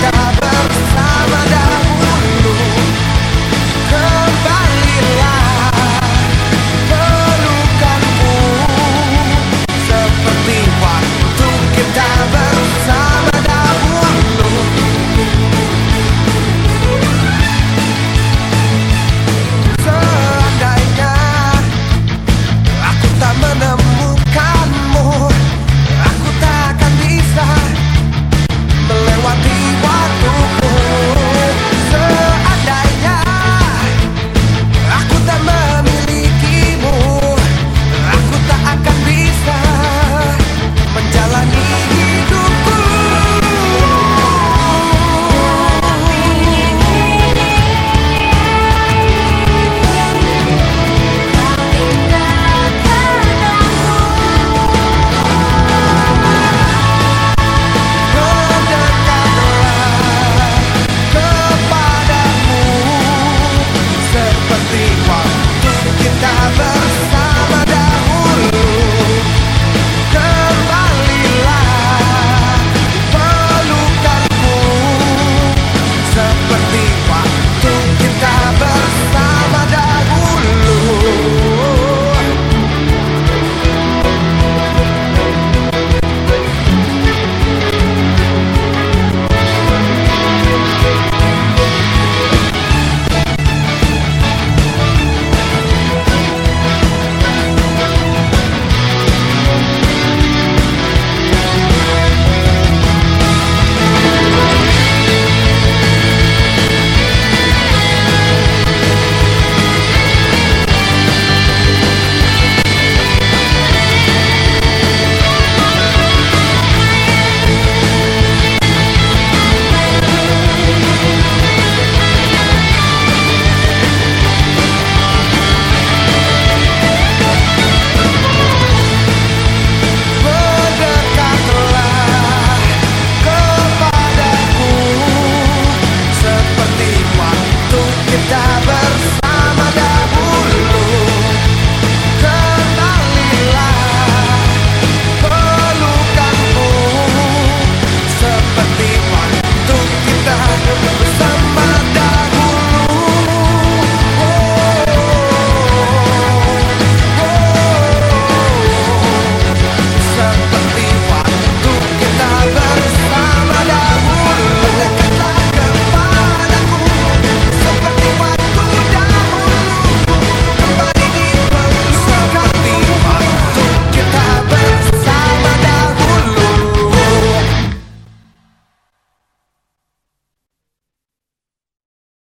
God. palavras